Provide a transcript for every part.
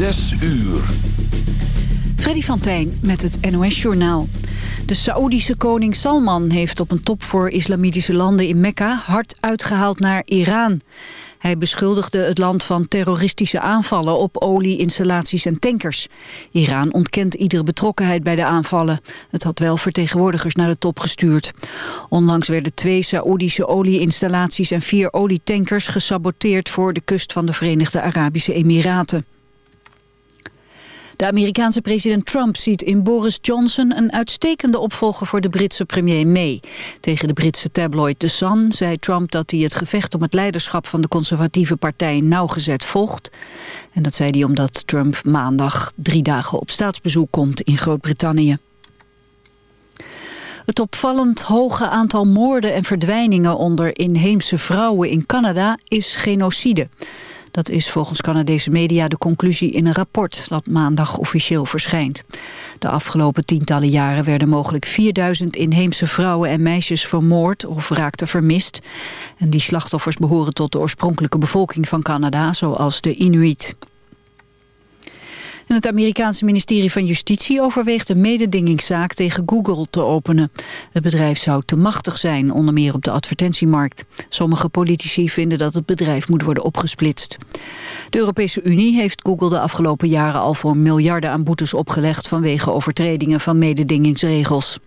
Zes uur. Freddy van Tijn met het NOS-journaal. De Saoedische koning Salman heeft op een top voor islamitische landen in Mekka hard uitgehaald naar Iran. Hij beschuldigde het land van terroristische aanvallen op olieinstallaties en tankers. Iran ontkent iedere betrokkenheid bij de aanvallen. Het had wel vertegenwoordigers naar de top gestuurd. Onlangs werden twee Saoedische olieinstallaties en vier olietankers gesaboteerd voor de kust van de Verenigde Arabische Emiraten. De Amerikaanse president Trump ziet in Boris Johnson een uitstekende opvolger voor de Britse premier May. Tegen de Britse tabloid The Sun zei Trump dat hij het gevecht om het leiderschap van de conservatieve partij nauwgezet volgt. En dat zei hij omdat Trump maandag drie dagen op staatsbezoek komt in Groot-Brittannië. Het opvallend hoge aantal moorden en verdwijningen onder inheemse vrouwen in Canada is genocide. Dat is volgens Canadese media de conclusie in een rapport dat maandag officieel verschijnt. De afgelopen tientallen jaren werden mogelijk 4000 inheemse vrouwen en meisjes vermoord of raakten vermist. En die slachtoffers behoren tot de oorspronkelijke bevolking van Canada, zoals de Inuit. Het Amerikaanse ministerie van Justitie overweegt een mededingingszaak tegen Google te openen. Het bedrijf zou te machtig zijn, onder meer op de advertentiemarkt. Sommige politici vinden dat het bedrijf moet worden opgesplitst. De Europese Unie heeft Google de afgelopen jaren al voor miljarden aan boetes opgelegd vanwege overtredingen van mededingingsregels.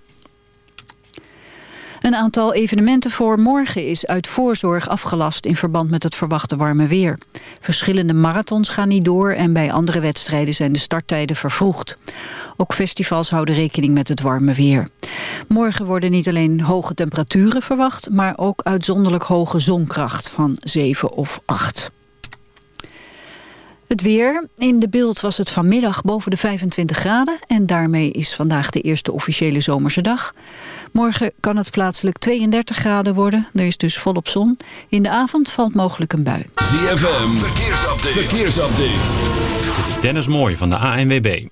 Een aantal evenementen voor morgen is uit voorzorg afgelast in verband met het verwachte warme weer. Verschillende marathons gaan niet door en bij andere wedstrijden zijn de starttijden vervroegd. Ook festivals houden rekening met het warme weer. Morgen worden niet alleen hoge temperaturen verwacht, maar ook uitzonderlijk hoge zonkracht van 7 of 8. Het weer. In de beeld was het vanmiddag boven de 25 graden... en daarmee is vandaag de eerste officiële zomerse dag. Morgen kan het plaatselijk 32 graden worden. Er is dus volop zon. In de avond valt mogelijk een bui. ZFM, verkeersupdate. verkeersupdate. Dit is Dennis Mooij van de ANWB.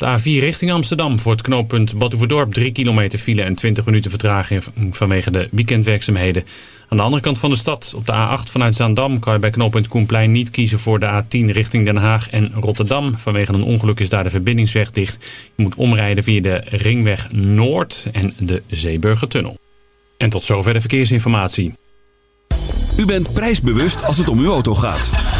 De A4 richting Amsterdam voor het knooppunt Batuverdorp 3 kilometer file en 20 minuten vertraging vanwege de weekendwerkzaamheden. Aan de andere kant van de stad, op de A8 vanuit Zaandam, kan je bij knooppunt Koenplein niet kiezen voor de A10 richting Den Haag en Rotterdam. Vanwege een ongeluk is daar de verbindingsweg dicht. Je moet omrijden via de Ringweg Noord en de Zeeburgertunnel. En tot zover de verkeersinformatie. U bent prijsbewust als het om uw auto gaat.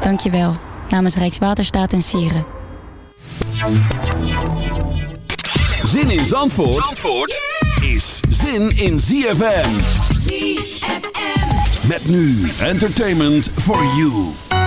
Dank je wel. Namens Rijkswaterstaat en Sieren. Zin in Zandvoort, Zandvoort is zin in ZFM. ZFM. Met nu entertainment for you.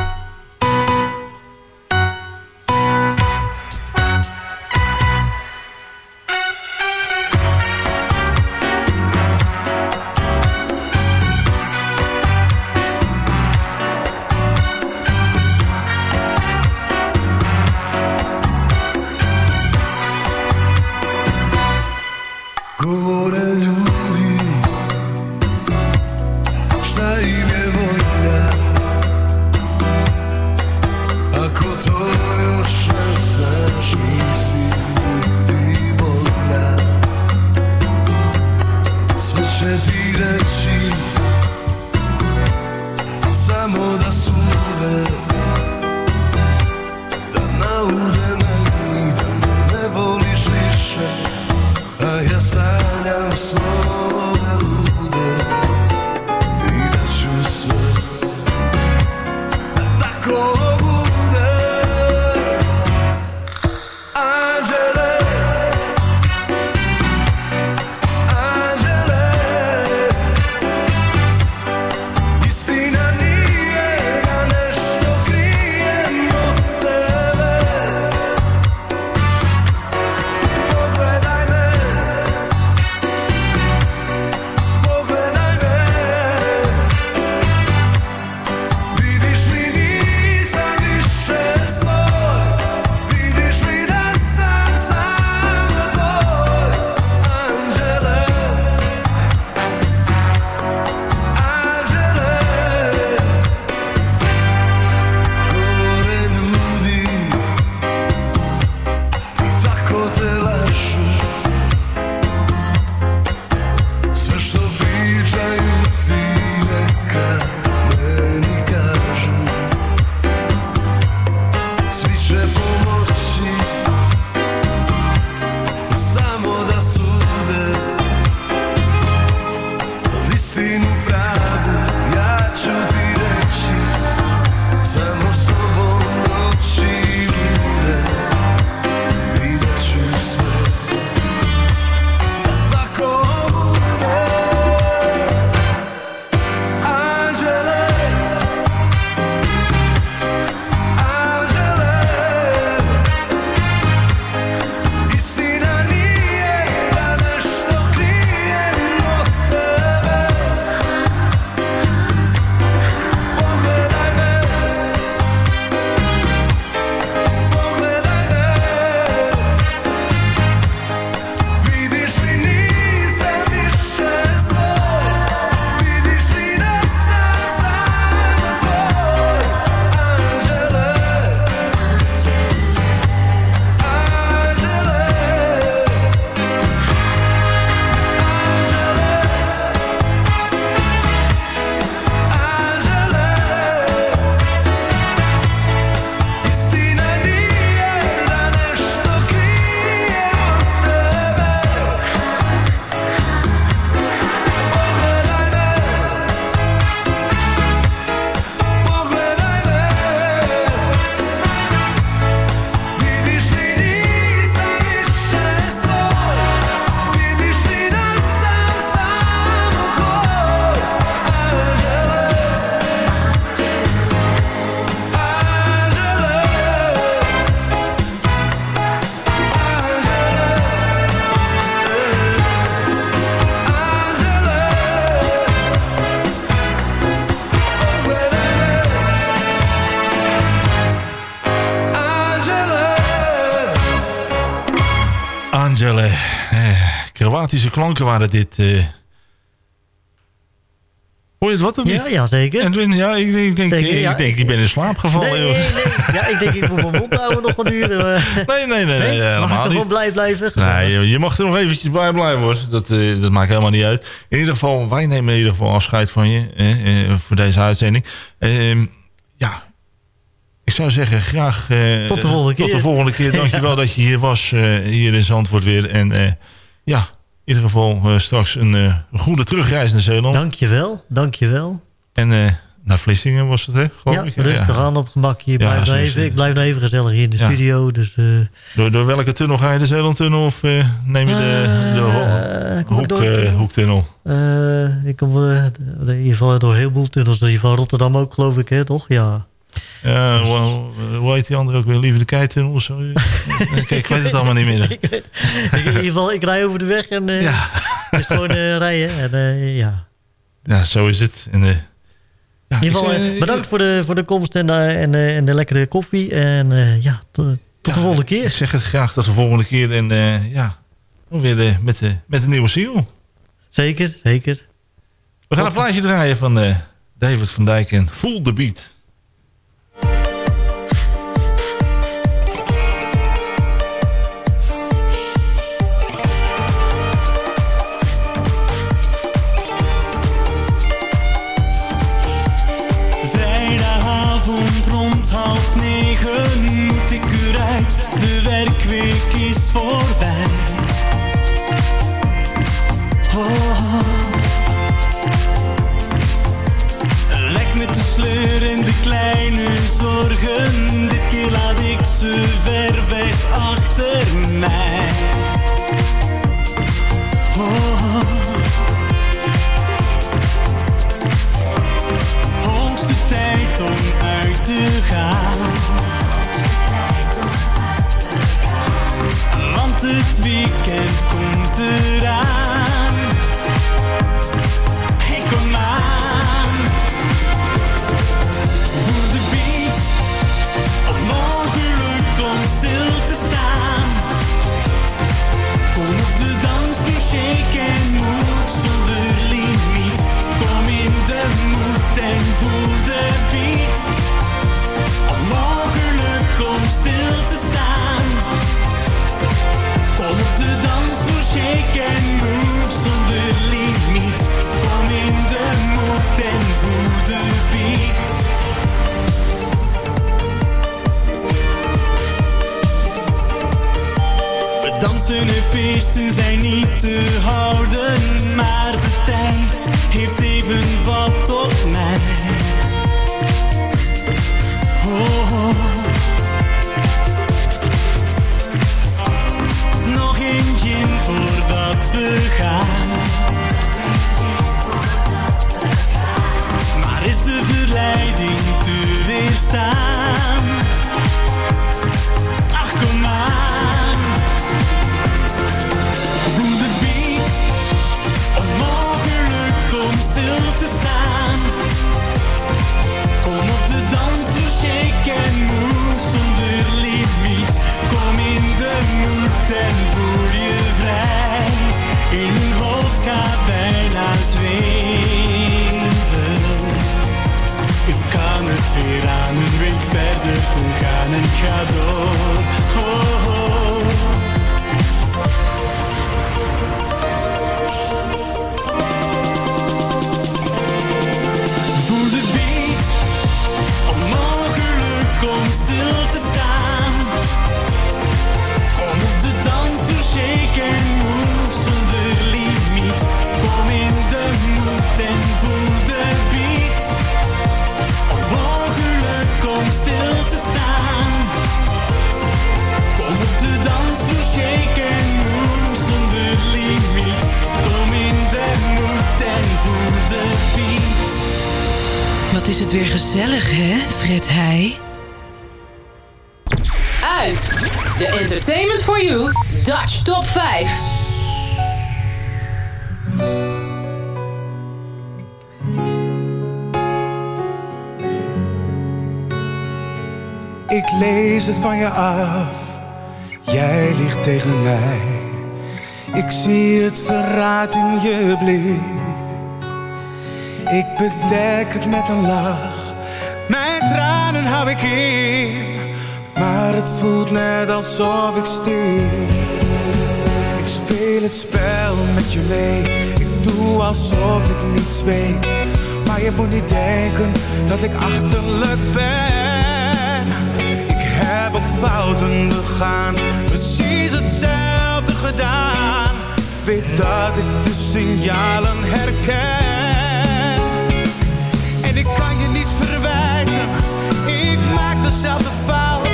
Klanken waren dit. Uh... Hoor je het wat? Of ja, ja, zeker. En, ja, ik, ik denk, zeker, ik, ja, denk, ik ben in slaap gevallen. Nee, nee, nee. Ja, ik denk, ik moet mijn mond houden nog een uur. Nee, nee, nee. nee, nee mag ik gewoon blij blijven? Nee, je, je, mag er nog eventjes bij blijven hoor. Dat, uh, dat maakt helemaal niet uit. In ieder geval, wij nemen in ieder geval afscheid van je. Eh, voor deze uitzending. Ehm, ja, ik zou zeggen, graag uh, tot de volgende keer. Tot de volgende keer. Dankjewel ja. dat je hier was, uh, hier in Zandvoort weer. En uh, ja, ieder geval straks een goede terugreis naar Zeeland. Dankjewel, dankjewel. En naar Vlissingen was het, hè? ja, rustig ja. aan op gemak hier. Ja, even. Ik blijf nog even gezellig hier in de studio. Dus, door, door welke tunnel ga je? De Zeelandtunnel of neem je de, de ho hoek, door, hoektunnel? ik kom in ieder geval door heel veel tunnels. Ieder geval Rotterdam ook, geloof ik, hè? Toch? Ja. Ja, hoe heet die andere ook weer? Lieve de Keitunnel of zo? ik weet het allemaal niet meer. in ieder geval, ik rij over de weg en uh, ja. gewoon uh, rijden. En, uh, ja. ja, zo is het. En, ja, in ieder geval, bedankt voor de, voor de komst en, en, en de lekkere koffie. En ja, tot, tot de volgende keer. Ik zeg het graag tot de volgende keer. En ja, weer met, de, met een nieuwe ziel. Zeker, zeker. We gaan een plaatje draaien van David van Dijk en Full the Beat. Voorbij. Oh. Lek met de sleur en de kleine zorgen. Dit keer laat ik ze ver weg achter mij. Oh. Te gaan. het weekend komt eraan. De dansvloer, shake and move zonder limiet. Kom in de moed en voel de beat. We dansen en feesten zijn niet te houden, maar de tijd heeft even vat op mij. oh. oh. Voordat we gaan. Maar is de verleiding te weerstaan? Ik kan het weer aan een week verder te gaan en ga door. Oh, oh. Het weer gezellig, hè, Fred Heij? De Entertainment for You Dutch Top 5. Ik lees het van je af, jij ligt tegen mij. Ik zie het verraad in je blik. Ik bedek het met een lach. Mijn tranen hou ik in. Maar het voelt net alsof ik stil. Ik speel het spel met je mee. Ik doe alsof ik niets weet. Maar je moet niet denken dat ik achterlijk ben. Ik heb ook fouten begaan. Precies hetzelfde gedaan. Weet dat ik de signalen herken. En ik kan je niets verwijten. Ik maak dezelfde fout.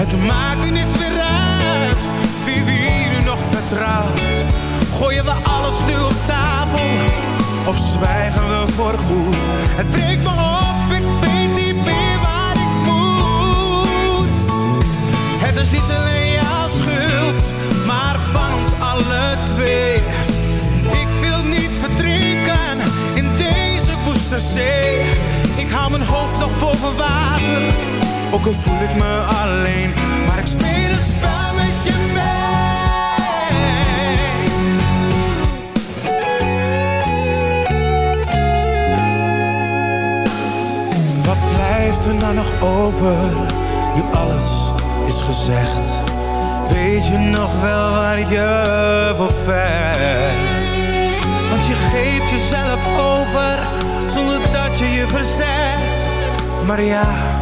Het maakt niets meer uit. Wie wie nu nog vertrouwt. Gooien we alles nu op tafel. Of zwijgen we voor goed. Het breekt me op. Ik weet niet meer waar ik moet. Het is niet alleen jouw schuld. Ook al voel ik me alleen. Maar ik speel het spel met je mee. Wat blijft er nou nog over? Nu alles is gezegd. Weet je nog wel waar je voor vecht? Want je geeft jezelf over zonder dat je je verzet. Maar ja,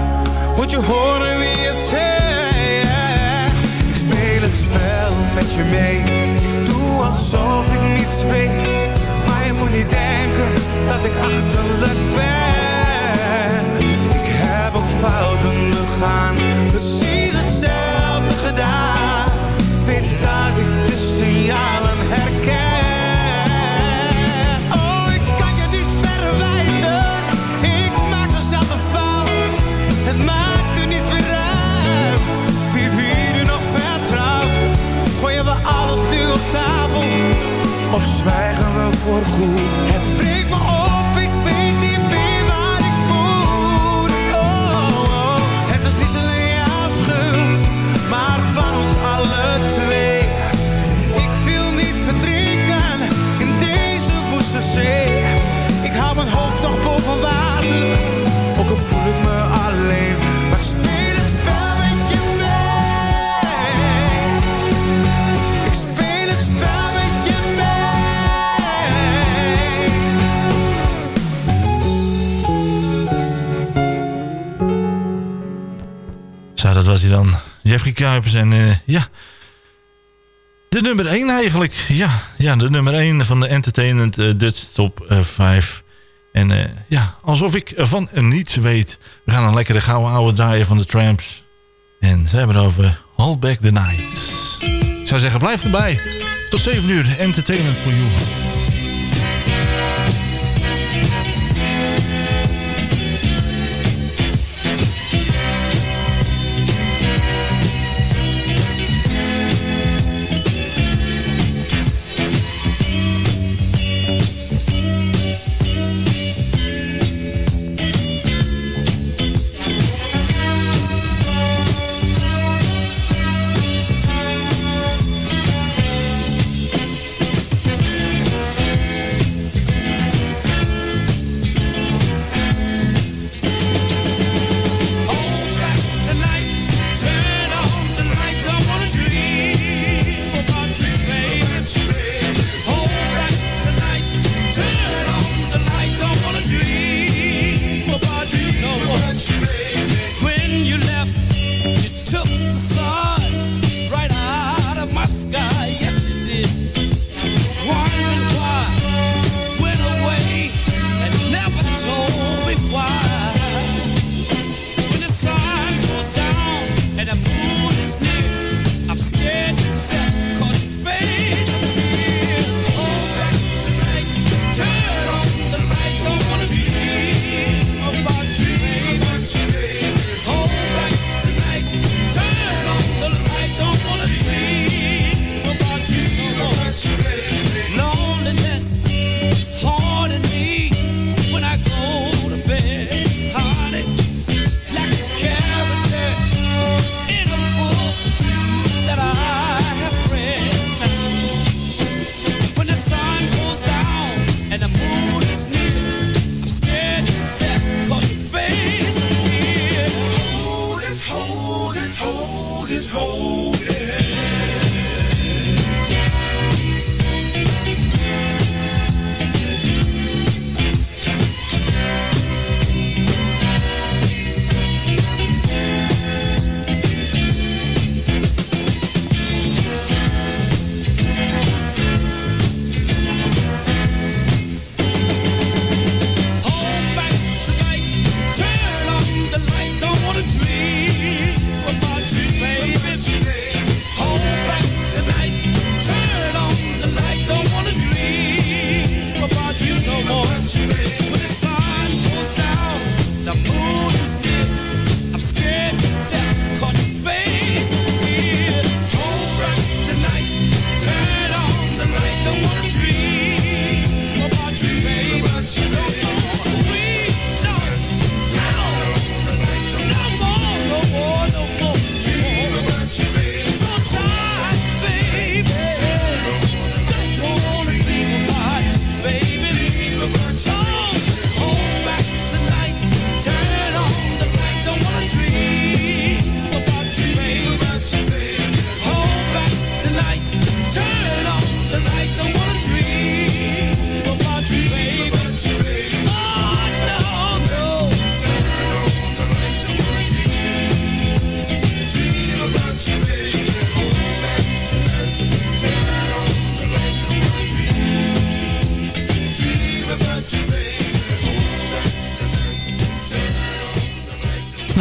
moet je horen wie het zegt. Ik speel het spel met je mee. Ik doe alsof ik niets weet. Maar je moet niet denken dat ik achterlijk ben. Ik heb ook fouten begaan. Precies hetzelfde gedaan. Weet dat ik de signalen Of zwijgen we voor goed. Het Zo, dat was hij dan. Jeffrey Kuipers en eh, ja... De nummer 1 eigenlijk. Ja, ja, de nummer 1 van de Entertainment eh, Dutch Top eh, 5. En eh, ja, alsof ik van niets weet. We gaan een lekkere gouden oude draaien van de Tramps. En ze hebben het over Hold Back the Night. Ik zou zeggen, blijf erbij. Tot 7 uur, Entertainment for You.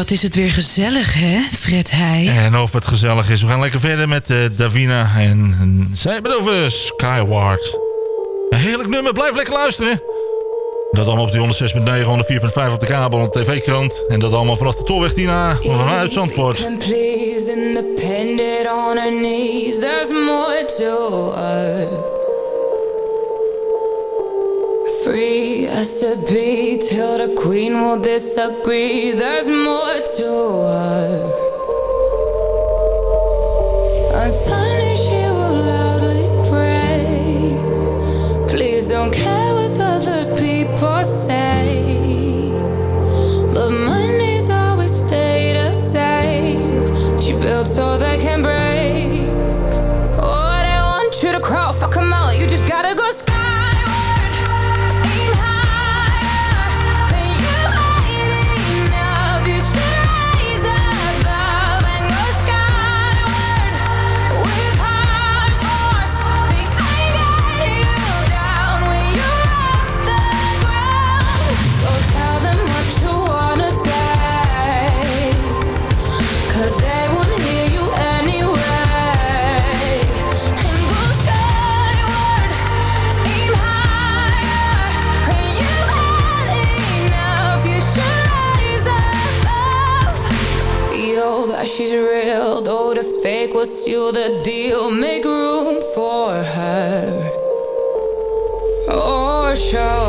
Wat is het weer gezellig, hè, Fred Heij? En of het gezellig is, we gaan lekker verder met eh, Davina. En, en zij hebben het over Skyward. Een heerlijk nummer, blijf lekker luisteren. Dat allemaal op die 106.9, 104.5 op de kabel en de tv-krant. En dat allemaal vanaf de Tolweg Tina, vanuit Zandvoort. And please, independent on her knees. There's more to her. Free be till the queen will disagree. There's more to her. On Sunday she will loudly pray. Please don't care seal the deal. Make room for her. Or she'll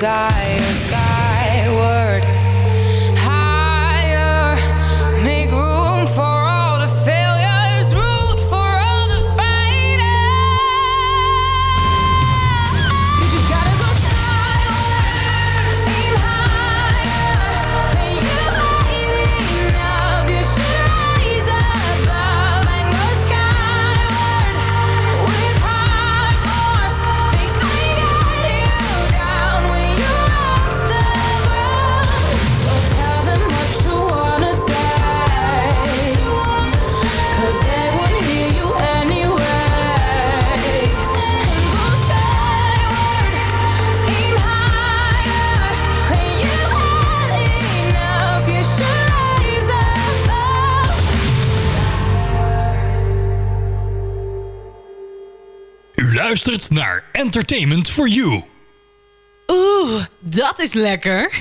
desire. Luistert naar Entertainment for You. Oeh, dat is lekker. I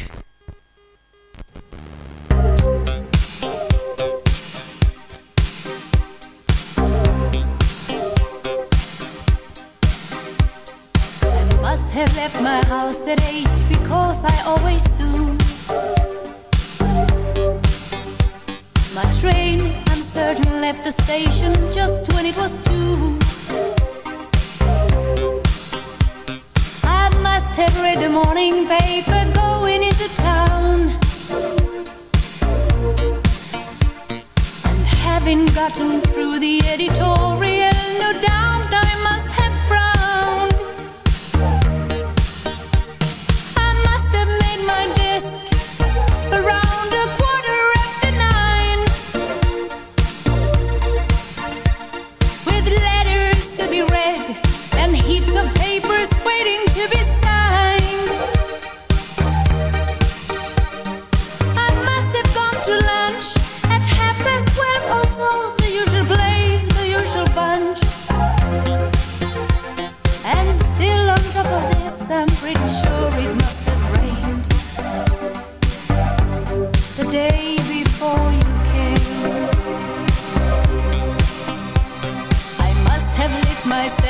must have left my house at eight because I always do. My train, I'm certain, left the station just when it was two. had the morning paper going into town. And having gotten through the editorial No doubt I must have frowned. I must have made my desk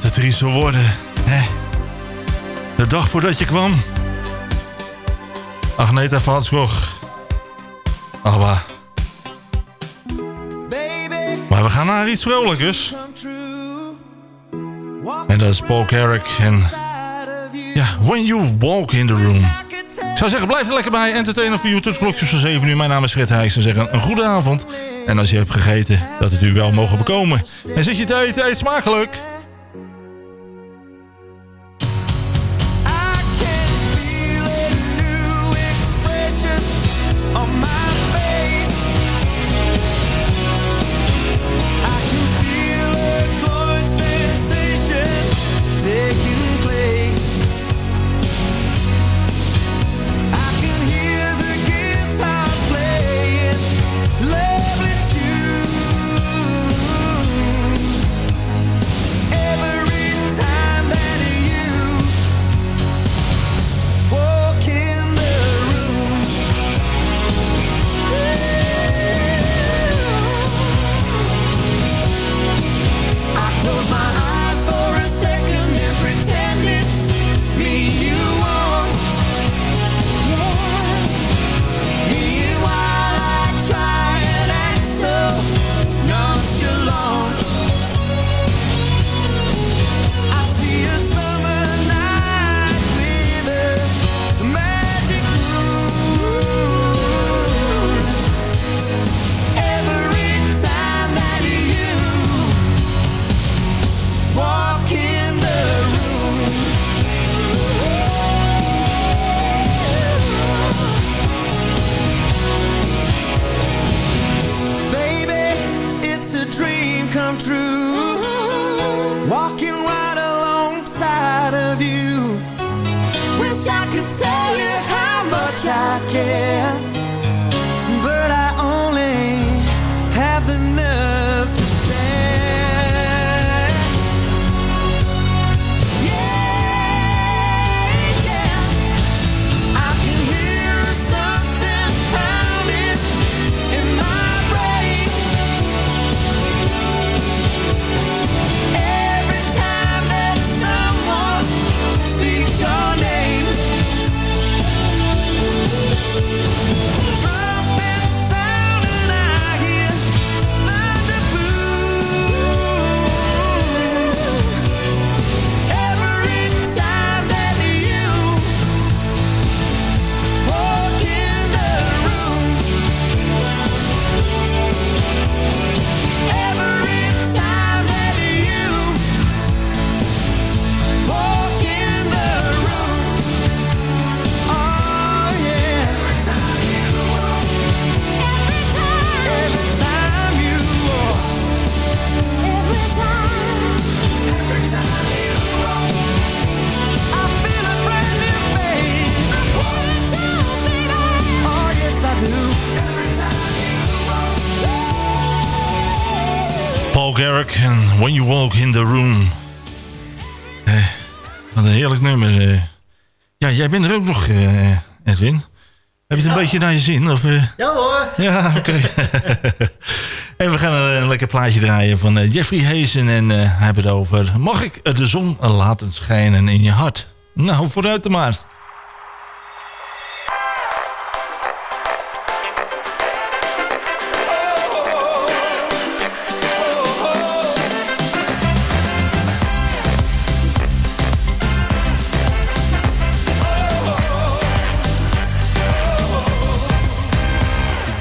Ja, te triest voor woorden. Hè? De dag voordat je kwam. Agneta van Schor. Abba. Maar we gaan naar iets vrolijkers. En dat is Paul Carrick en... Ja, When You Walk in the Room. Ik zou zeggen, blijf er lekker bij. Entertainer voor u tot klokjes van 7 uur. Mijn naam is Fred Heijs. En zeggen een goede avond. En als je hebt gegeten, dat het u wel mogen bekomen. En zit je tijd, eet smakelijk. When You Walk in the Room. Eh, wat een heerlijk nummer. eh. Ja, jij bent er ook nog, eh, Edwin. Heb je het een beetje naar je zin? Of? Ja hoor. Ja, oké. en we gaan een, lekker plaatje draaien van Jeffrey Hazen. En hij heeft het over... Mag ik de zon laten schijnen in je hart? Nou, vooruit dan maar.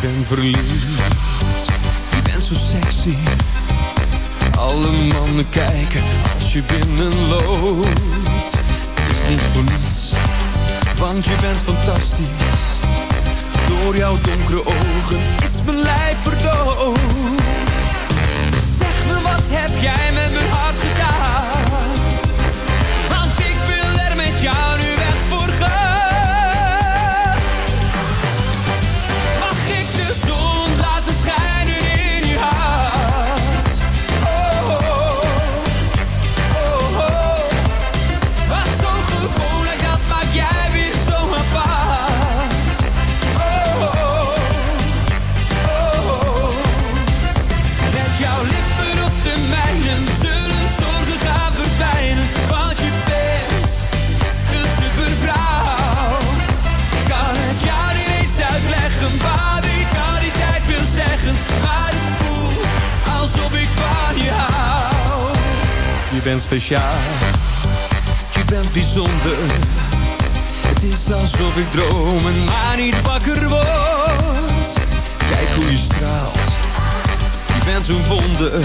Ben verliefd, je bent zo sexy. Alle mannen kijken als je binnenloopt. Het is niet voor niets, want je bent fantastisch. Door jouw donkere ogen is mijn lijf verdoofd. Zeg me, wat heb jij met mijn hart gedaan? Want ik wil er met jou bent speciaal, je bent bijzonder. Het is alsof ik droom en maar niet wakker word. Kijk hoe je straalt, je bent een wonder.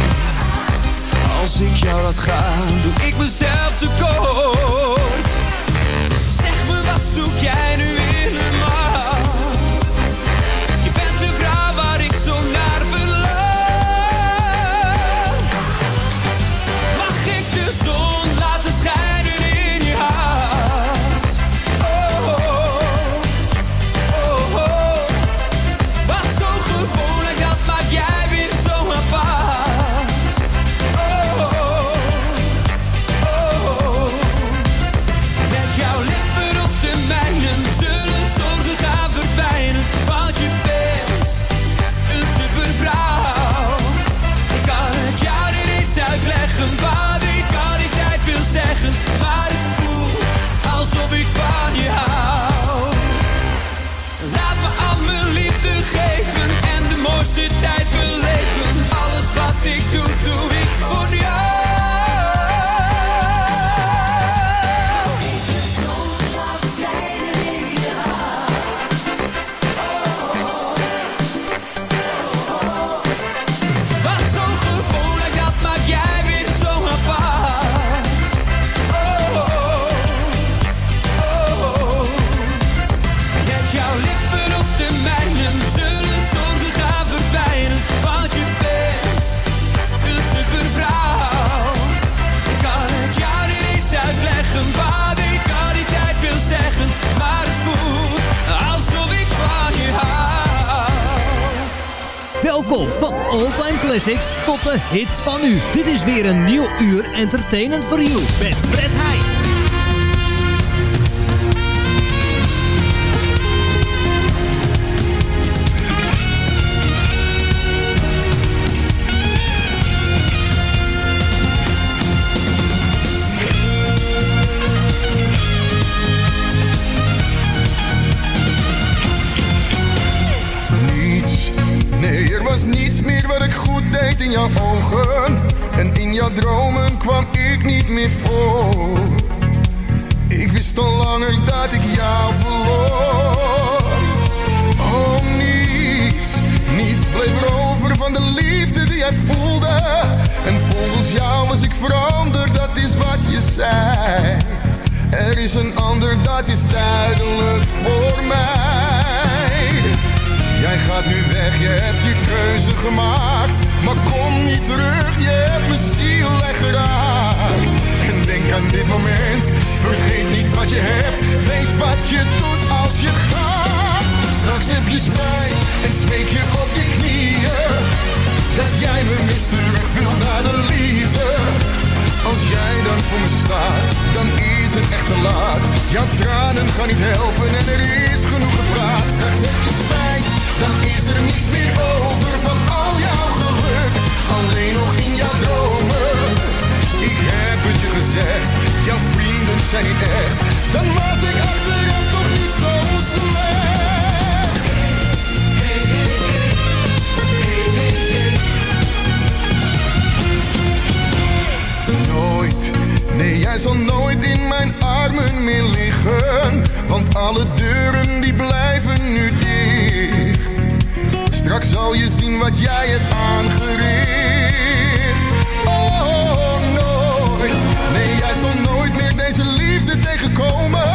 Als ik jou laat gaan, doe ik mezelf tekort. Zeg me, wat zoek jij nu in een man? Hits van nu. Dit is weer een nieuw uur Entertainment for You met Fred Heij. Voelde. En volgens jou was ik veranderd, dat is wat je zei. Er is een ander, dat is duidelijk voor mij. Jij gaat nu weg, je hebt je keuze gemaakt. Maar kom niet terug, je hebt mijn ziel geraakt. En denk aan dit moment, vergeet niet wat je hebt. Weet wat je doet als je gaat. Straks heb je spijt en smeek je op je knieën. Dat jij me mist terug wil naar de liefde. Als jij dan voor me staat, dan is het echt te laat. Jouw tranen gaan niet helpen en er is genoeg gepraat. Straks heb je spijt, dan is er niets meer over van al jouw geluk. Alleen nog in jouw dromen. Ik heb het je gezegd, jouw vrienden zijn niet echt. Dan was ik achteraf toch niet zo slecht. Jij zal nooit in mijn armen meer liggen Want alle deuren die blijven nu dicht. Straks zal je zien wat jij hebt aangericht. Oh, nooit, nee jij zal nooit meer deze liefde tegenkomen.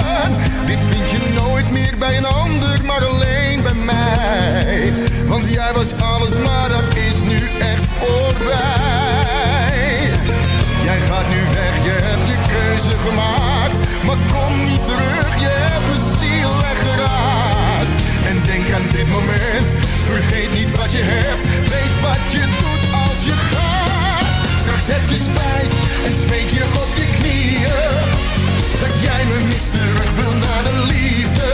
Dit vind je nooit meer bij een ander, maar alleen bij mij. Want jij was alles, maar dat is nu echt voorbij Maar kom niet terug, je hebt mijn ziel weggeraakt. En denk aan dit moment, vergeet niet wat je hebt. Weet wat je doet als je gaat. Straks heb je spijt en smeek je op je knieën. Dat jij me mist terug wil naar de liefde.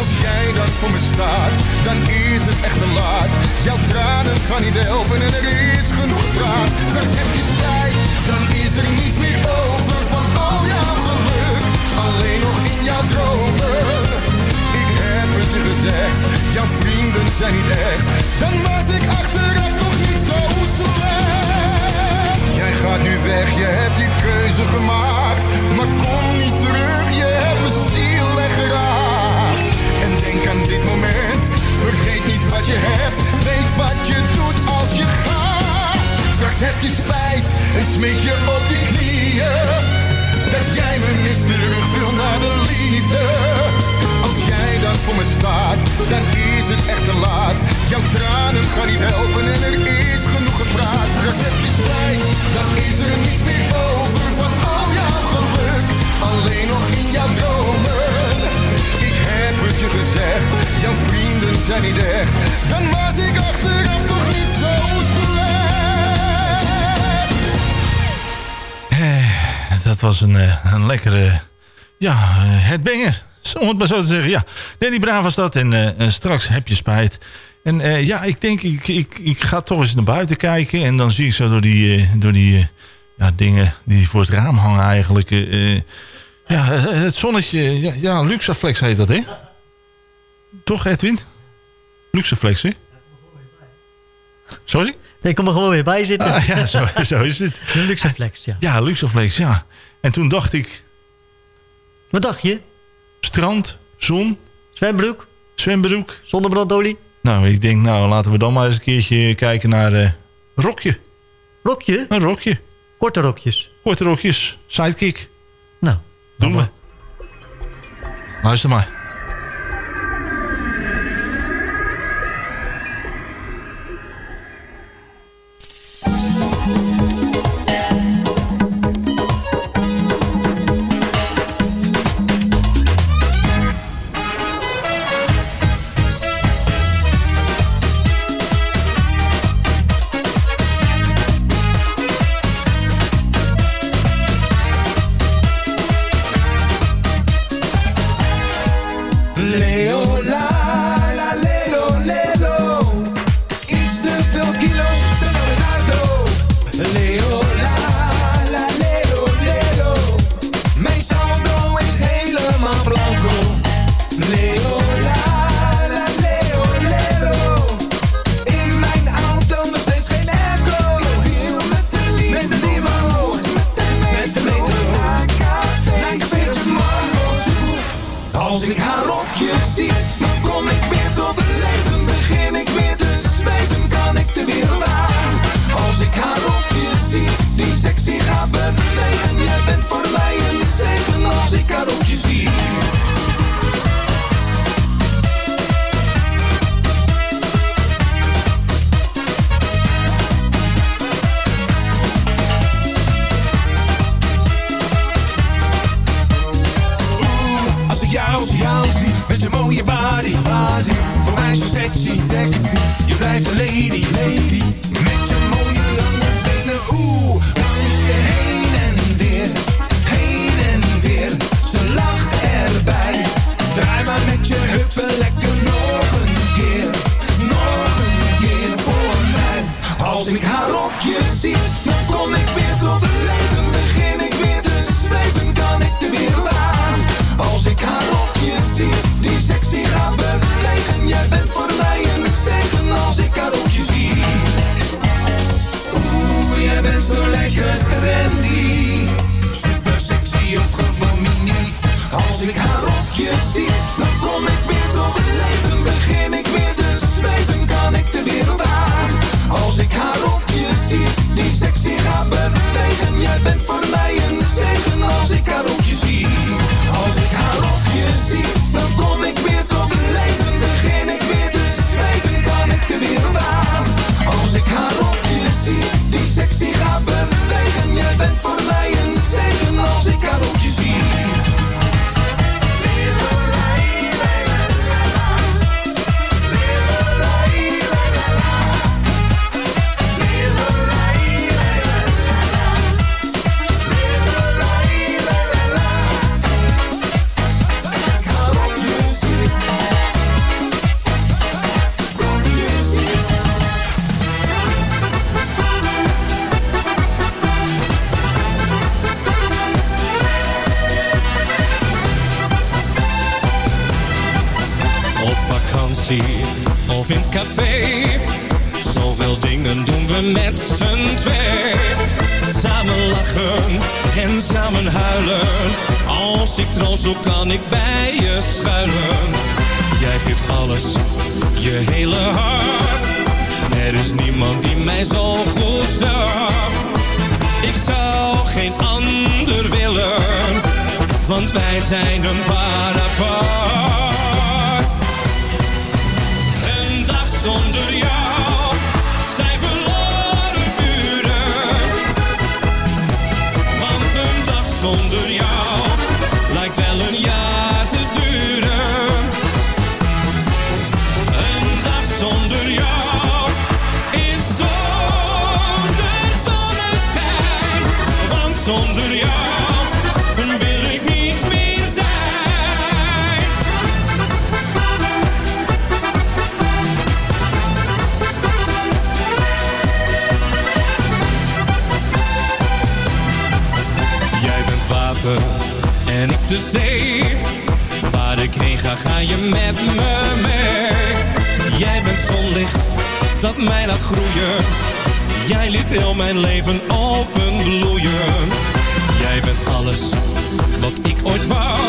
Als jij dan voor me staat, dan is het echt te laat. Jouw tranen gaan niet helpen en er is genoeg praat. Straks heb je spijt, dan is er niets meer over Alleen nog in jouw dromen. Ik heb het je gezegd, jouw vrienden zijn niet echt. Dan was ik achteraf toch niet zo slecht. Jij gaat nu weg, je hebt je keuze gemaakt. Maar kom niet terug, je hebt mijn ziel weggeraakt. En denk aan dit moment, vergeet niet wat je hebt. Weet wat je doet als je gaat. Straks heb je spijt en smeek je op je knieën. Dat jij me mist terug wil naar de liefde. Als jij dan voor me staat, dan is het echt te laat. Jouw tranen gaan niet helpen en er is genoeg gepraat. Straks heb je dan is er niets meer over van al jouw geluk. Alleen nog in jouw dromen. Ik heb het je gezegd, jouw vrienden zijn niet echt. Dan was ik achteraf toch niet zo slecht. Dat was een, eh, een lekkere, ja, eh, het banger. Om het maar zo te zeggen, ja. Danny Braaf was dat en eh, eh, straks heb je spijt. En ja, ik denk, ik, ik, ik ga toch eens naar buiten kijken. En dan zie ik zo door die, door die ja, dingen die voor het raam hangen eigenlijk. ja, het zonnetje, ja, ja, Luxaflex heet dat, hè? Toch, Edwin? Luxaflex, hè? Sorry? Nee, kom er gewoon weer bij zitten. Ah, ja, zo, zo is het. Luxaflex, ja. Ja, Luxaflex, ja. En toen dacht ik... Wat dacht je? Strand, zon. Zwembroek. Zwembroek. Zonnebrandolie. Nou, ik denk, nou, laten we dan maar eens een keertje kijken naar eh rokje. Rokje? Een rokje. Korte rokjes. Korte rokjes. Sidekick. Nou. Doen we. Luister maar. je hele hart. Er is niemand die mij zo goed zag. Ik zou geen ander willen, want wij zijn een paar apart. Een dag zonder Waar ik heen ga, ga je met me mee. Jij bent zonlicht dat mij laat groeien. Jij liet heel mijn leven openbloeien. Jij bent alles wat ik ooit wou.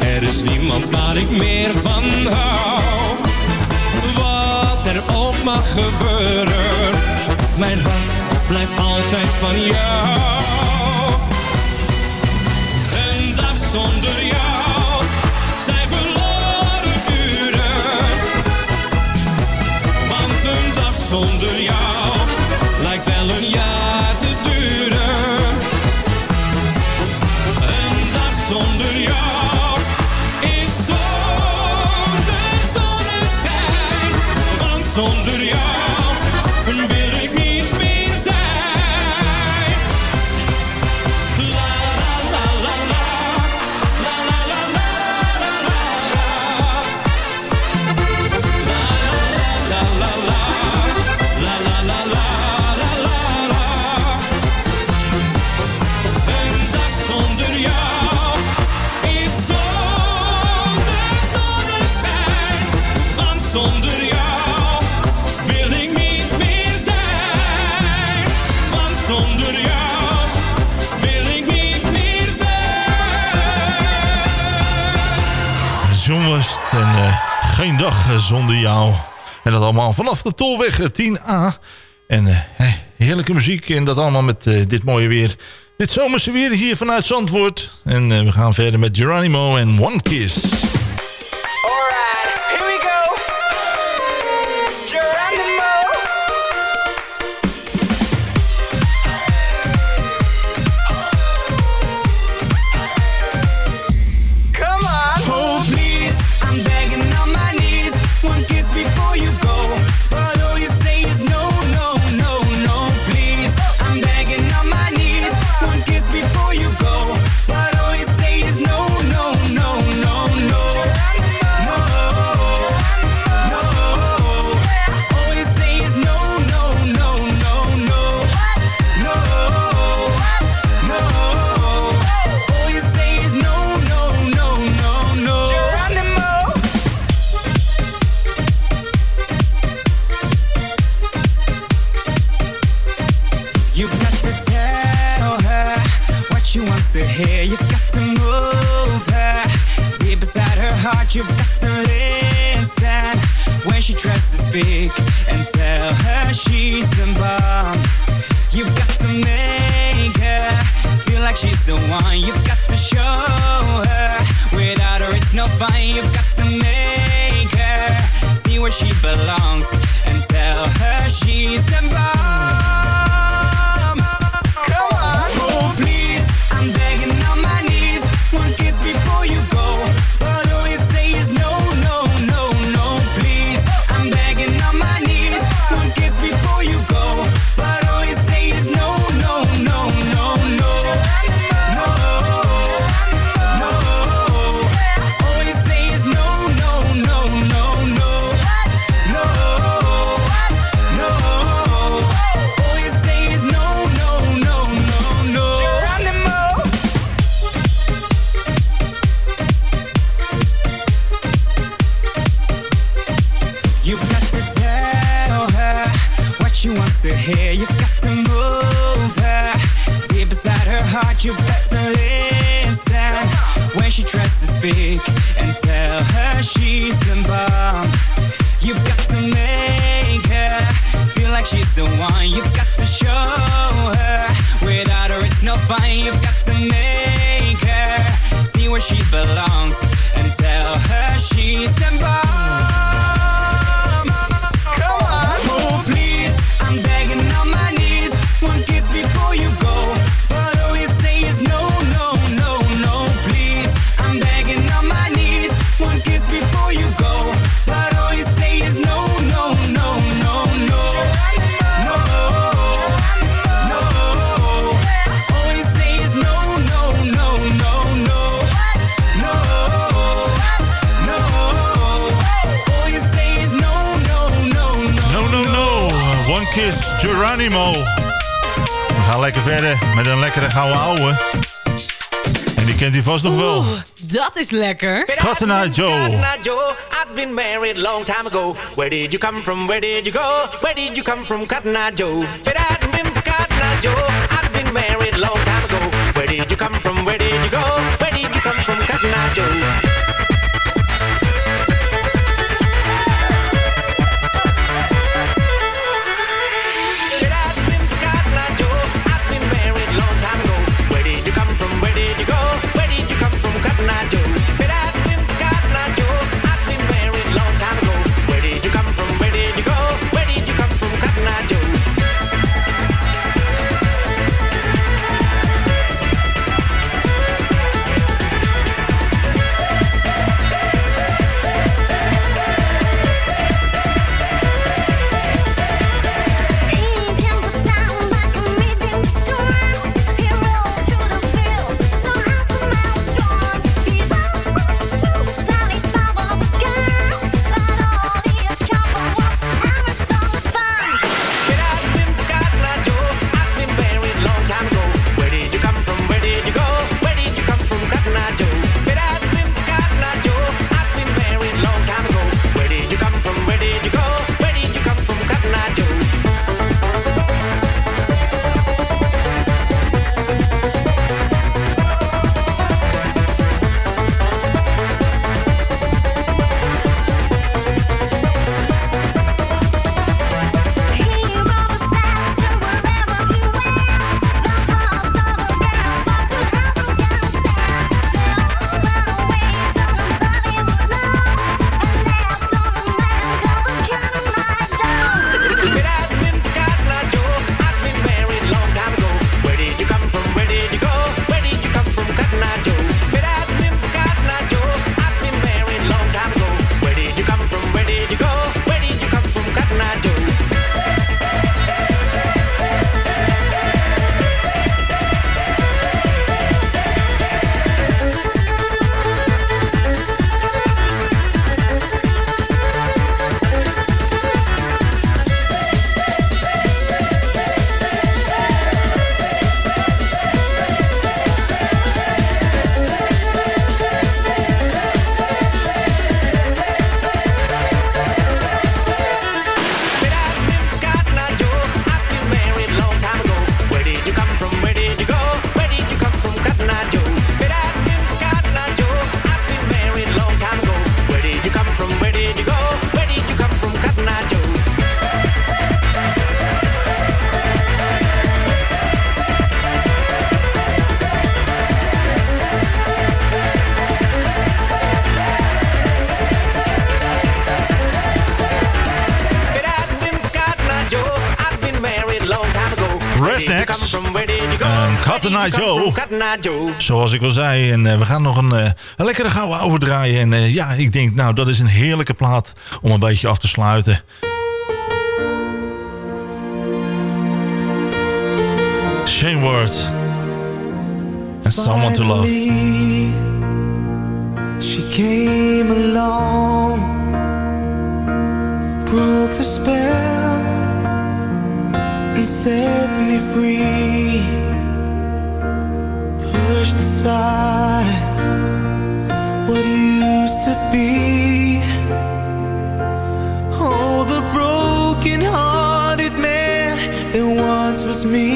Er is niemand waar ik meer van hou. Wat er ook mag gebeuren, mijn hart blijft altijd van jou. Zonder jou zijn verloren uren. Want een dag zonder jou lijkt wel een jaar. zonder jou. En dat allemaal vanaf de Tolweg eh, 10A. En eh, heerlijke muziek en dat allemaal met eh, dit mooie weer. Dit zomerse weer hier vanuit Zandvoort. En we gaan verder met Geronimo en One Kiss. You've got to listen when she tries to speak and tell her she's the bomb. You've got to make her feel like she's the one. You've got to show her without her it's no fun. You've got to make her see where she belongs and tell her she's the bomb. fine, you've got to make her see where she belongs. Geronimo. We gaan lekker verder met een lekkere gouden ouwe. En die kent u vast nog Oeh, wel. dat is lekker. Cotton Eye Joe. I've been married long time ago. Where did you come from? Where did you go? Where did you come from, Cotton Eye Joe? But I've been Cotton Eye Joe. I've been married long time Cotton Eye Joe. Zoals ik al zei. En eh, we gaan nog een, eh, een lekkere gouden overdraaien. En eh, ja, ik denk, nou, dat is een heerlijke plaat om een beetje af te sluiten. Shane Word. And Someone to Love. She came along, broke the spell, and set me free. Pushed aside what used to be. Oh, the broken-hearted man that once was me.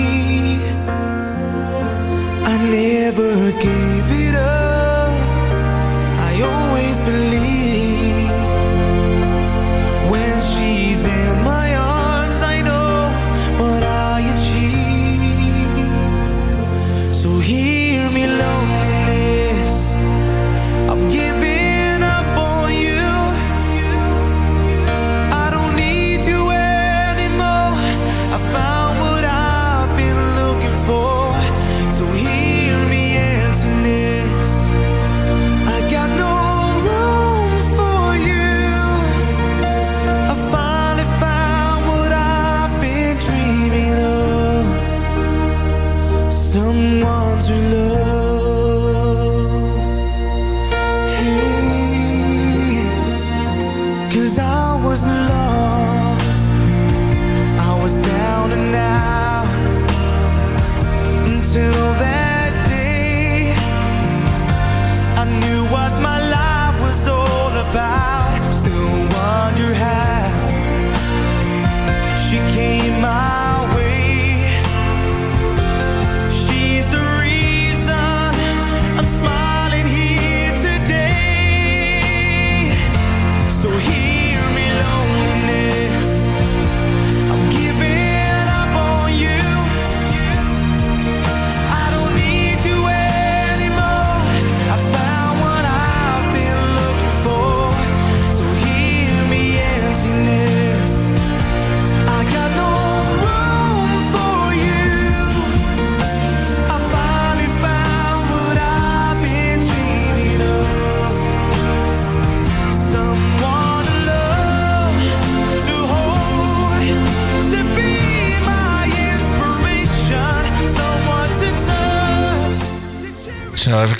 I never gave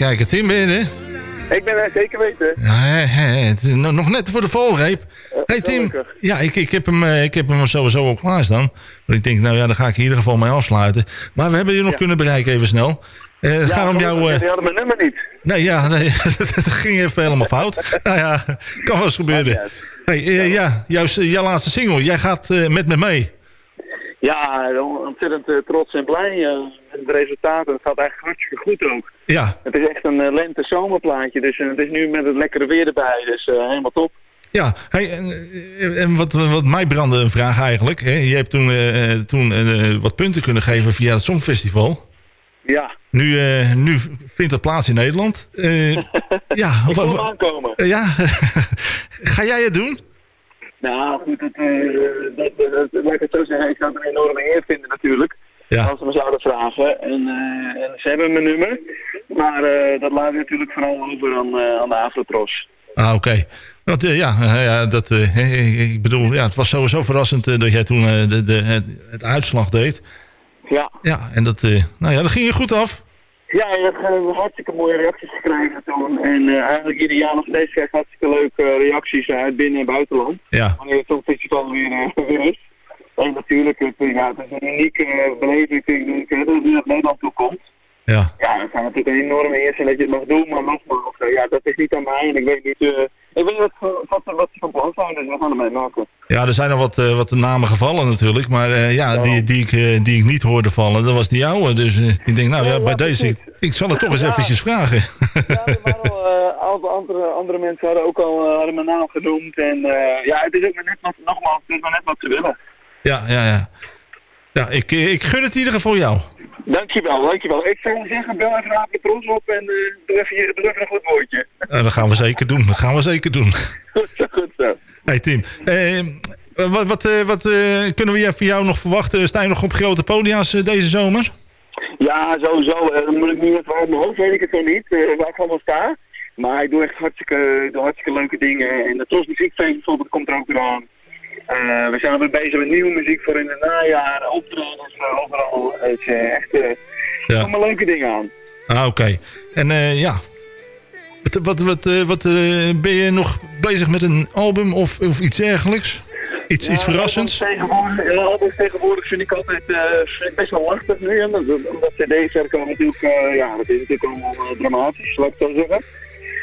kijken. Tim, ben je er? Ik ben er zeker weten. Ja, het nog net voor de valreep. hey Tim, ja, ik, ik, heb hem, eh, ik heb hem sowieso al klaarstaan. Want ik denk, nou ja, daar ga ik in ieder geval mee afsluiten. Maar we hebben je nog kunnen bereiken even snel. Eh, het gaat om jou... eh, Die hadden mijn nummer niet. nee, ja, nee, dat ging even helemaal fout. nou ja, kan wel eens gebeuren. Hey, eh, ja, jouw, jouw laatste single. Jij gaat eh, met me mee. Ja, ontzettend eh, trots en blij eh, met de resultaten. Het gaat eigenlijk hartstikke goed ook. Ja, Het is echt een eh, lente-zomerplaatje. Dus eh, het is nu met het lekkere weer erbij. Dus eh, helemaal top. Ja, hey, en, wat, wat mij brandde een vraag eigenlijk. Hè? Je hebt toen, toen wat punten kunnen geven via het Songfestival. Ja. Nu, nu vindt dat plaats in Nederland. Ja, Ik hem aankomen. ja. ga jij het doen? Nou, goed, het, dat, dat, dat- laat ik het zo zeggen. Ik zou het een enorme eer vinden natuurlijk. Ja. Als ze me zouden vragen. En, eh, en ze hebben mijn nummer. Maar eh, dat laat ik natuurlijk vooral over aan, eh, aan de Afrotros. Ah, oké. Want ja, ja, dat, ik bedoel, ja, het was sowieso verrassend dat jij toen de, de, het, het uitslag deed. Ja. Ja, en dat, nou ja, dat ging je goed af. Ja, je hebt hartstikke mooie reacties gekregen toen. En eigenlijk ieder jaar nog steeds krijg ik hartstikke leuke reacties uit binnen- en buitenland. Ja. Wanneer het Songfestival weer, eh, weer is. En natuurlijk, het, eh, ja, het is een unieke eh, beleving denk ik, hè, dat het naar Nederland toe komt. Ja. Ja, het gaat natuurlijk een enorme eer zijn dat je het mag doen, maar nogmaals, eh, ja, dat is niet aan mij en ik weet niet, eh, ik weet niet wat, wat, wat ze van plan zijn, dus we gaan ermee maken. Ja, er zijn nog wat, eh, wat namen gevallen natuurlijk. Maar eh, ja, die, die, ik, eh, die ik niet hoorde vallen, dat was die jouwe. Dus eh, ik denk, nou ja, bij deze, ik, ik zal het toch eens Ja. eventjes vragen. Wel, eh, aantal andere, andere mensen hadden ook al eh, hadden mijn naam genoemd en eh, ja, het is ook maar net wat, nogmaals, het is maar net wat ze willen. Ja, ja, ja. Ja, ik, ik gun het in ieder geval jou. Dankjewel, dankjewel. Ik zou zeggen, bel even Aapje Tros op en eh, doe, even, doe even een goed woordje. Nou, dat gaan we zeker doen. Dat gaan we zeker doen. Goed zo, goed zo. Hey Tim, Eh, wat wat, eh, wat kunnen we van jou nog verwachten? Sta je nog op grote podia's deze zomer? Ja, sowieso. dan moet ik nu even uit mijn hoofd, weet ik het nog niet, waar ik allemaal sta. Maar ik doe echt hartstikke, doe hartstikke leuke dingen. En de Tros bijvoorbeeld komt er ook weer aan. Eh, we zijn weer bezig met nieuwe muziek voor in het najaar, optredens uh, overal. Het is eh, echt, eh Ja. allemaal leuke dingen aan. Ah, oké. En eh, ja, wat, wat, wat, eh, wat eh, ben je nog bezig met een album of, of iets dergelijks? Iets, iets verrassends? albums Tegenwoordig, ja, albums tegenwoordig vind ik altijd eh, best wel lastig nu. hè, Omdat, cd's verkopen natuurlijk, eh, ja, dat is natuurlijk allemaal eh, dramatisch, laat ik zo zeggen.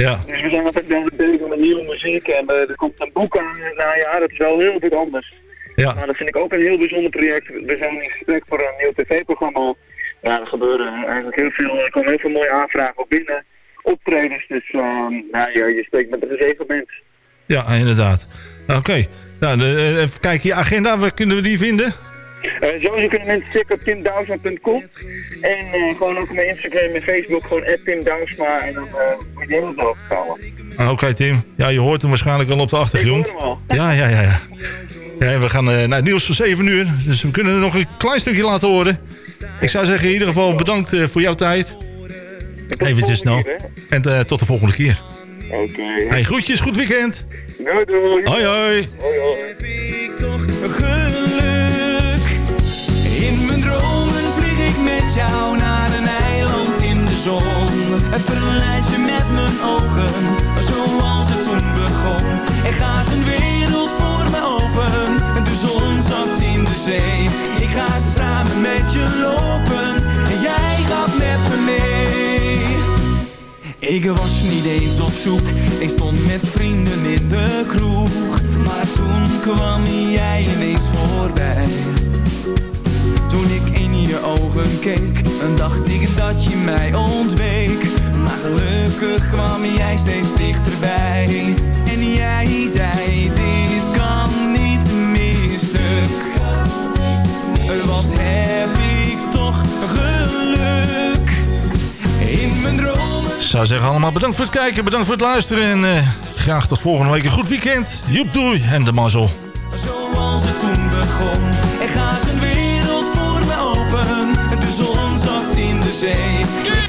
Ja. Dus we zijn altijd bezig met nieuwe muziek en eh, er komt een boek aan in het najaar, dat is wel heel wat anders. Ja. Maar dat vind ik ook een heel bijzonder project. We zijn in gesprek voor een nieuw tv-programma. Ja, er gebeuren eigenlijk heel veel, er komen heel veel mooie aanvragen op binnen. Optredens, dus ehm nou, ja, je spreekt met een mens. Ja, inderdaad. Oké. Nou, de, eh, even kijken, je agenda, waar kunnen we die vinden? Eh sowieso kunnen mensen checken op timdouwsma.com. En eh, gewoon ook op mijn Instagram en Facebook gewoon @timdouwsma en dan eh moet je helemaal doorgekomen. Ah, Oké, Tim. Ja, je hoort hem waarschijnlijk al op de achtergrond. Ik hoor hem al. Ja, ja, ja. ja. ja we gaan eh, naar het nieuws van 7 uur. Dus we kunnen er nog een klein stukje laten horen. Ik zou zeggen, in ieder geval bedankt voor jouw tijd. Eventjes snel. En tot de volgende keer. Oké. Hey, groetjes, goed weekend. Doei doei. Hoi, hoi. Hoi hoi. Het verleidt je met mijn ogen, zoals het toen begon. Er gaat een wereld voor me open, de zon zakt in de zee. Ik ga samen met je lopen, en jij gaat met me mee. Ik was niet eens op zoek, ik stond met vrienden in de kroeg. Maar toen kwam jij ineens voorbij. Toen ik in je ogen keek, dacht ik dat je mij ontweek. Maar gelukkig kwam jij steeds dichterbij. En jij zei, dit kan niet meer stuk. Wat heb ik toch geluk. In mijn dromen Ik zou zeggen allemaal bedankt voor het kijken, bedankt voor het luisteren. En eh, graag tot volgende week. Een goed weekend. Joep doei en de mazzel. Zoals het toen begon. Er gaat een wereld voor me open. De zon zakt in de zee.